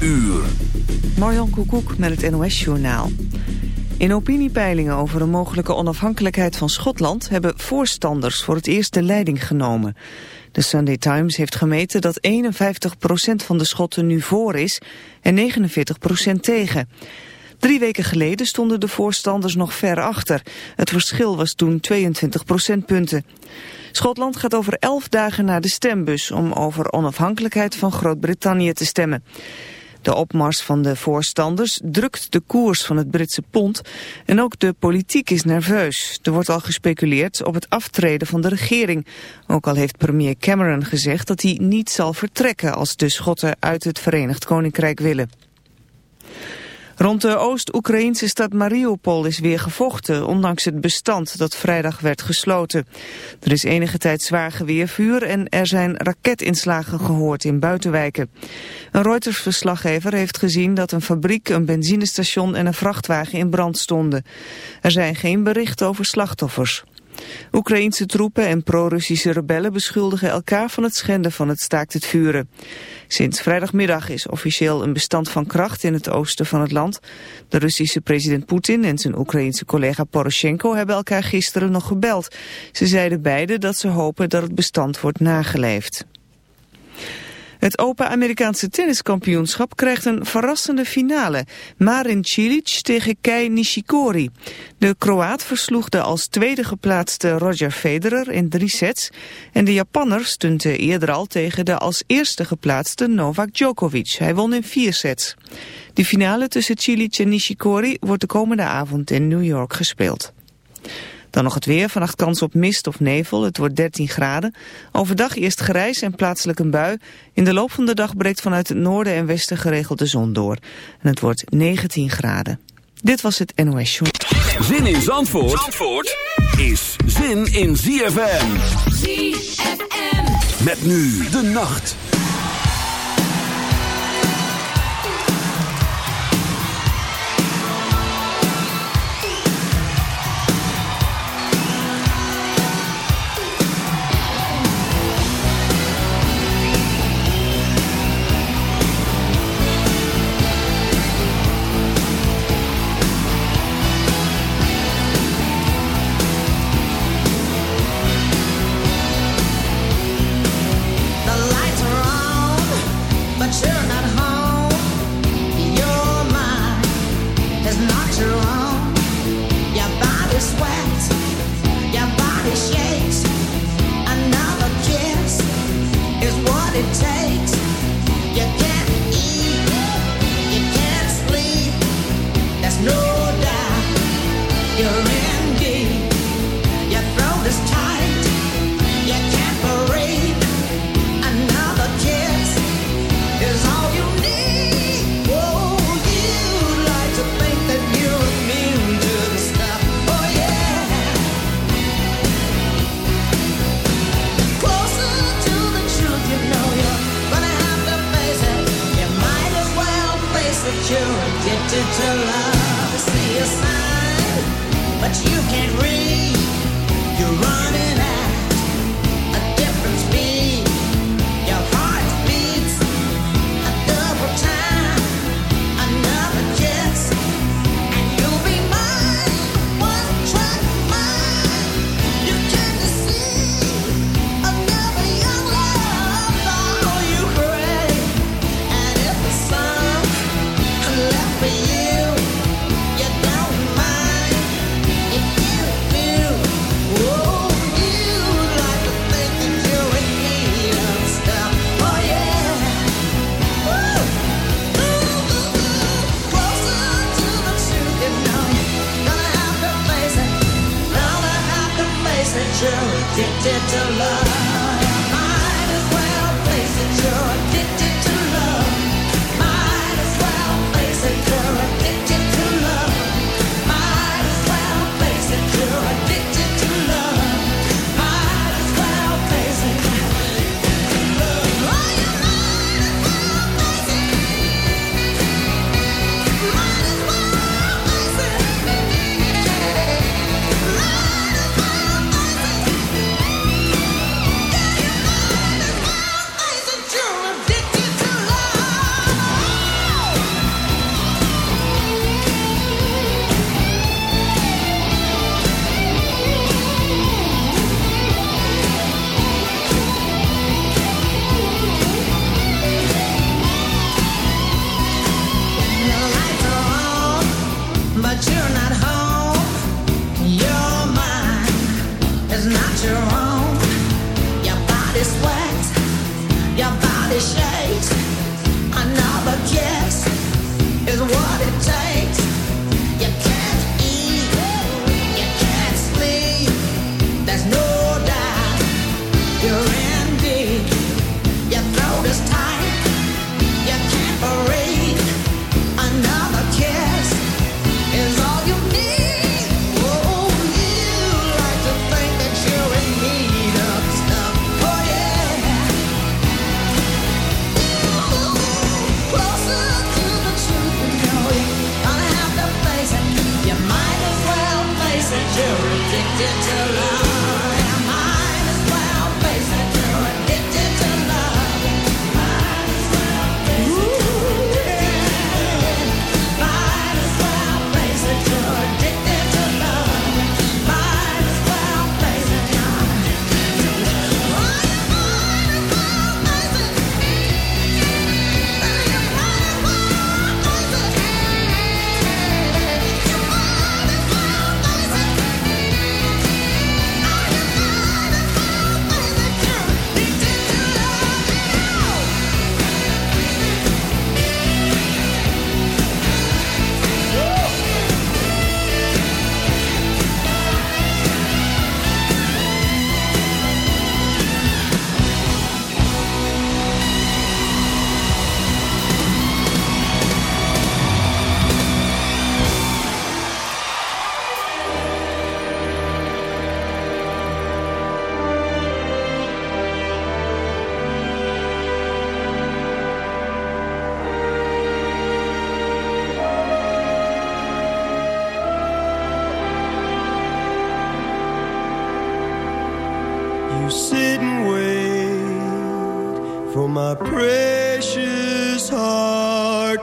uur. Marjan Koekoek met het NOS-journaal. In opiniepeilingen over een mogelijke onafhankelijkheid van Schotland... hebben voorstanders voor het eerst de leiding genomen. De Sunday Times heeft gemeten dat 51% van de Schotten nu voor is... en 49% tegen. Drie weken geleden stonden de voorstanders nog ver achter. Het verschil was toen 22 procentpunten. Schotland gaat over elf dagen naar de stembus om over onafhankelijkheid van Groot-Brittannië te stemmen. De opmars van de voorstanders drukt de koers van het Britse pond en ook de politiek is nerveus. Er wordt al gespeculeerd op het aftreden van de regering. Ook al heeft premier Cameron gezegd dat hij niet zal vertrekken als de Schotten uit het Verenigd Koninkrijk willen. Rond de Oost-Oekraïnse stad Mariupol is weer gevochten, ondanks het bestand dat vrijdag werd gesloten. Er is enige tijd zwaar geweervuur en er zijn raketinslagen gehoord in buitenwijken. Een Reuters-verslaggever heeft gezien dat een fabriek, een benzinestation en een vrachtwagen in brand stonden. Er zijn geen berichten over slachtoffers. Oekraïense troepen en pro-Russische rebellen beschuldigen elkaar van het schenden van het staakt het vuren. Sinds vrijdagmiddag is officieel een bestand van kracht in het oosten van het land. De Russische president Poetin en zijn Oekraïense collega Poroshenko hebben elkaar gisteren nog gebeld. Ze zeiden beide dat ze hopen dat het bestand wordt nageleefd. Het Open Amerikaanse tenniskampioenschap krijgt een verrassende finale. Marin Cilic tegen Kei Nishikori. De Kroaat versloeg de als tweede geplaatste Roger Federer in drie sets. En de Japanner stunte eerder al tegen de als eerste geplaatste Novak Djokovic. Hij won in vier sets. De finale tussen Cilic en Nishikori wordt de komende avond in New York gespeeld. Dan nog het weer, vannacht kans op mist of nevel, het wordt 13 graden. Overdag eerst grijs en plaatselijk een bui. In de loop van de dag breekt vanuit het noorden en westen geregeld de zon door. En het wordt 19 graden. Dit was het NOS Show. Zin in Zandvoort, Zandvoort is zin in ZFM. ZFM. Met nu de nacht.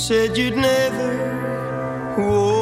said you'd never. Walk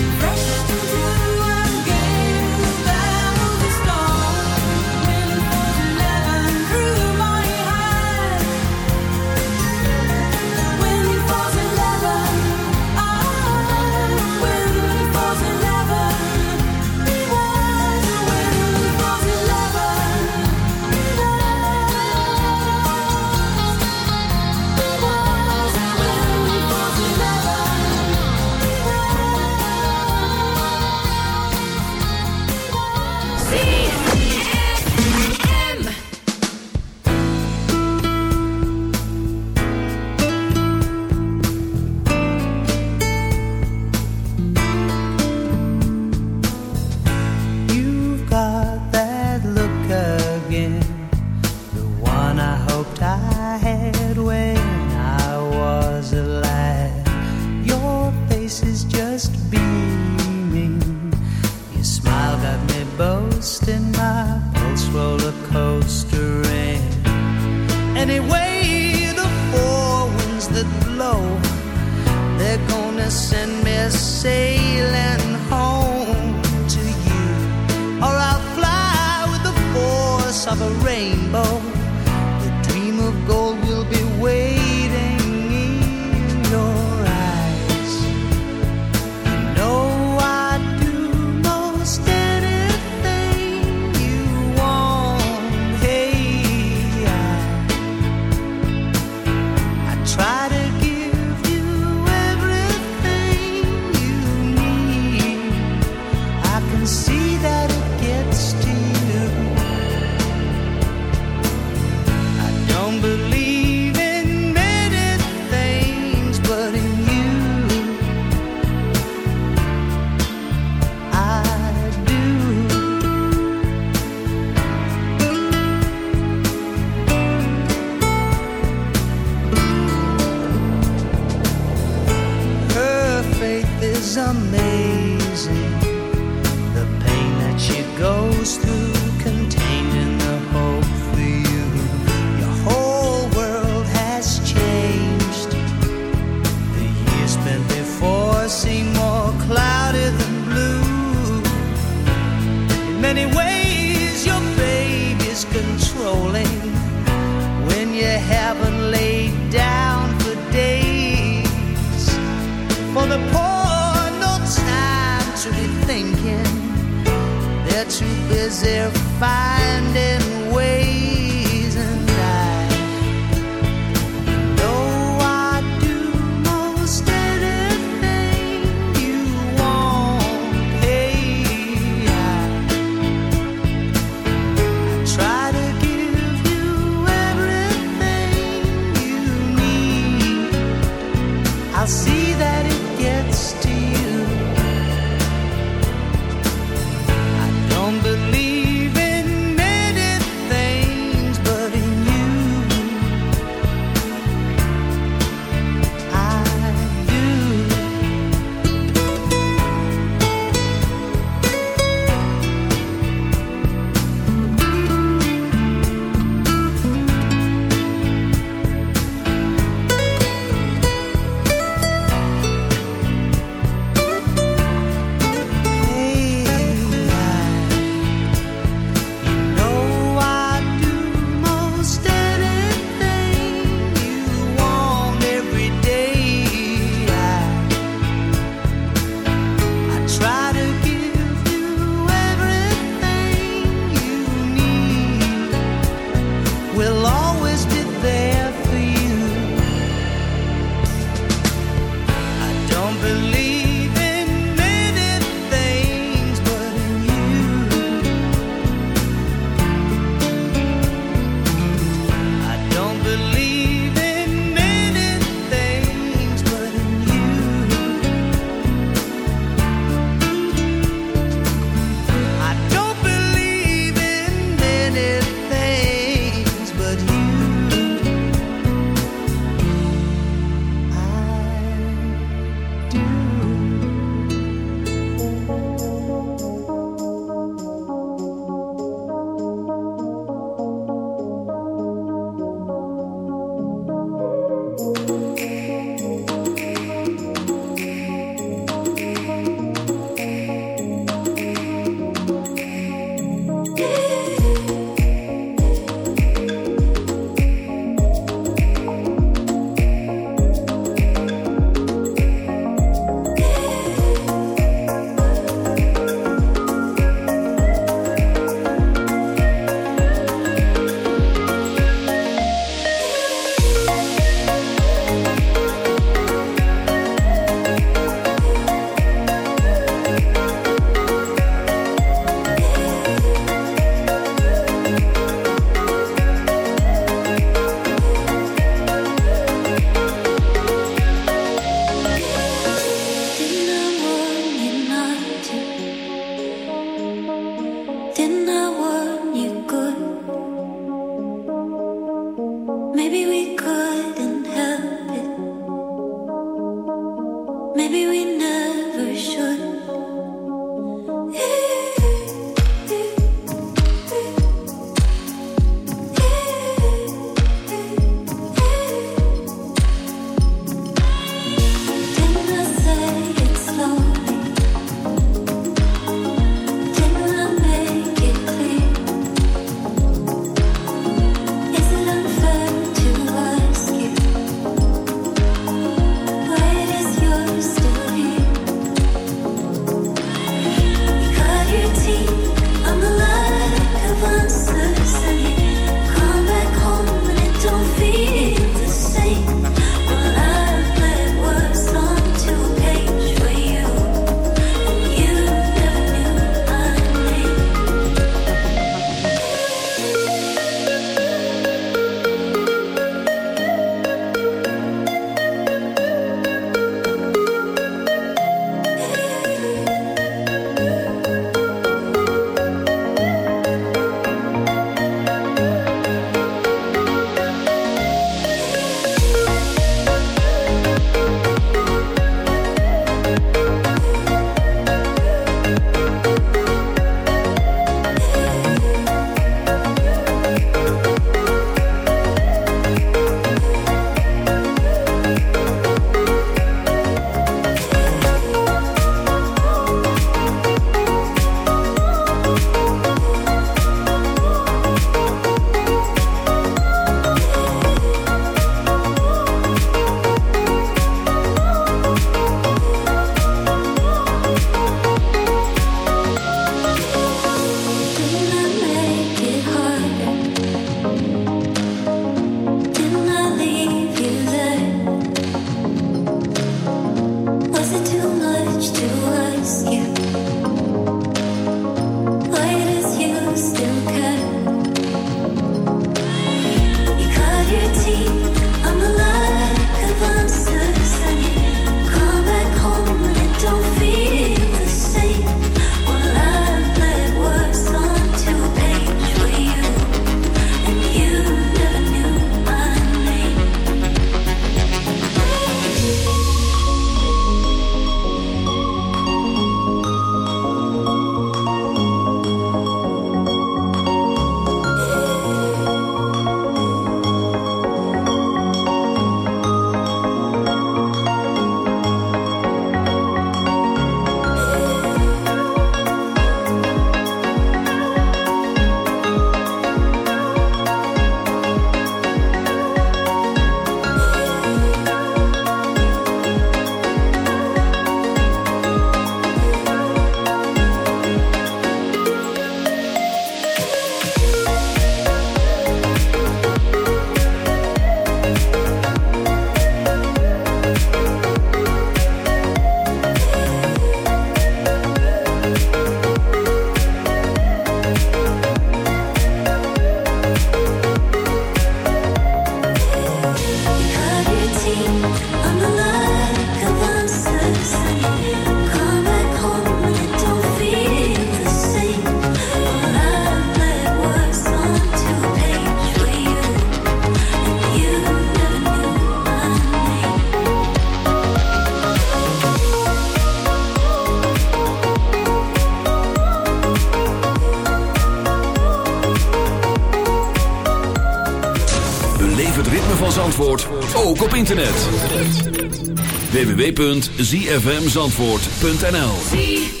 www.zfmzandvoort.nl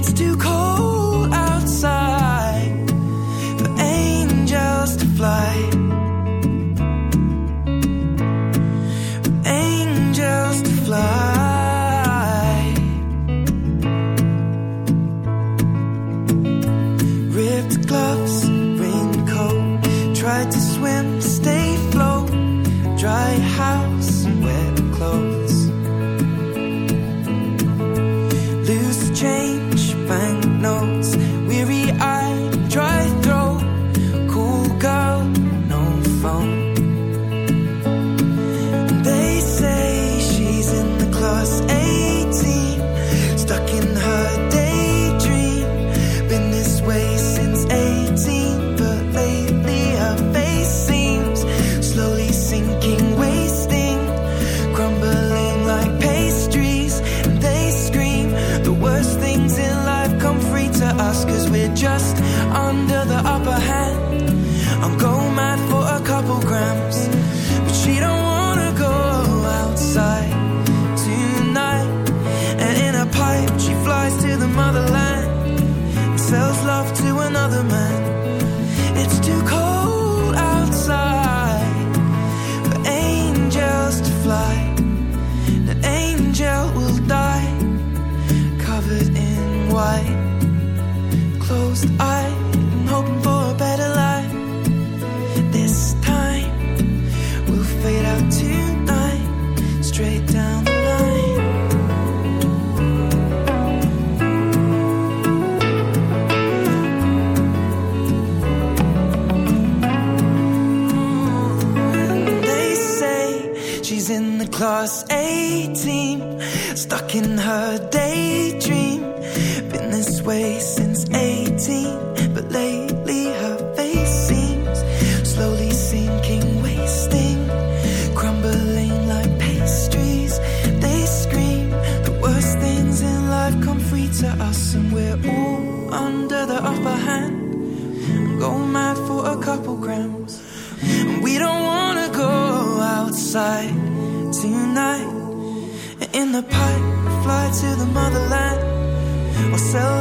It's too cold. us. Motherland. Or sell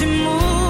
schat, want